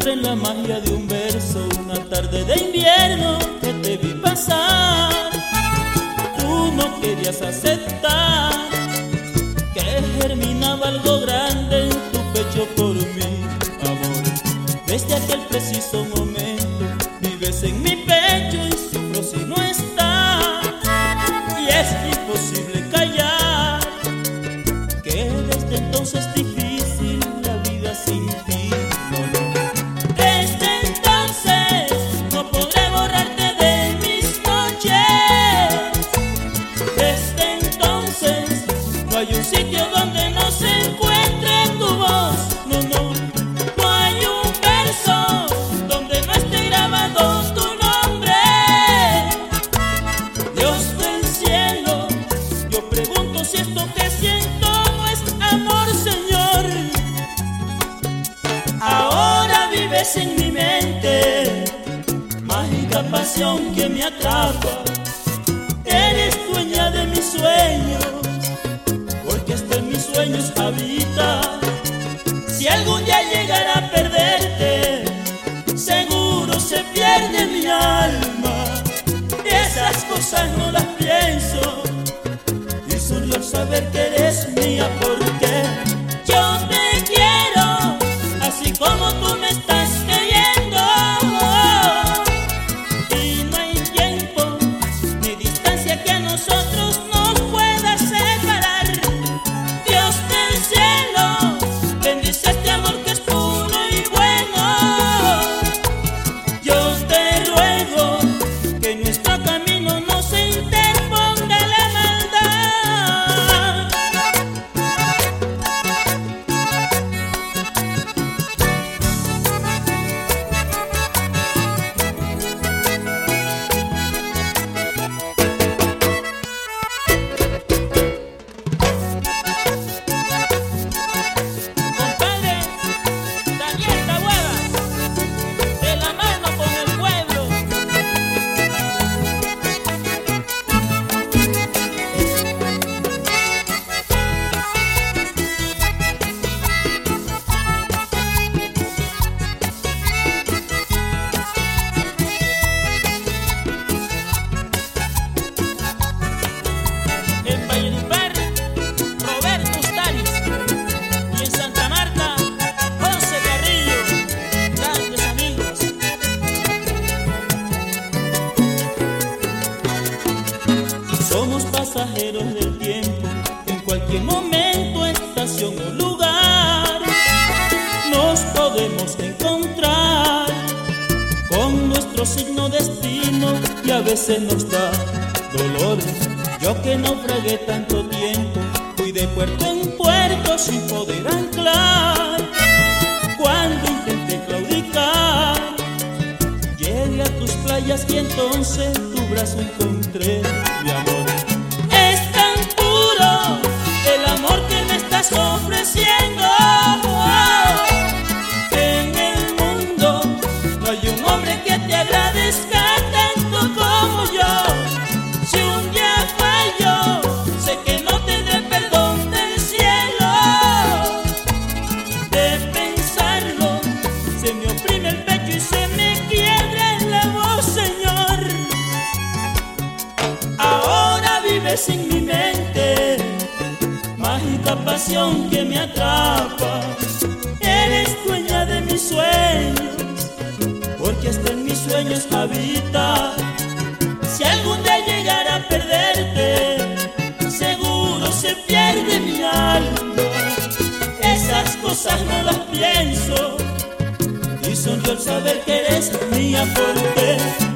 encontré en la magia de un verso una tarde de invierno que te vi pasar. Tú no querías aceptar que germinaba algo grande en tu pecho por mí, amor. Desde aquel preciso momento vives en mi pecho y sufro si no estás. Y es imposible callar que desde entonces En mi mente, mágica pasión que me atrapa. Eres dueña de mis sueños, porque hasta en mis sueños habita. Si algún día llegara a perderte, seguro se pierde mi alma. Esas cosas no las pienso y solo saber que eres mía porque en cualquier momento, estación o lugar, nos podemos encontrar con nuestro signo destino y a veces nos da dolor. Yo que naufragué tanto tiempo, fui de puerto en puerto sin poder anclar. Cuando intenté claudicar, llegué a tus playas y entonces tu brazo encontré, En mi mente, mágica pasión que me atrapa. Eres dueña de mis sueños, porque hasta en mis sueños habita. Si algún día llegara a perderte, seguro se pierde mi alma. Esas cosas no las pienso y sonrío al saber que eres mía porque yo te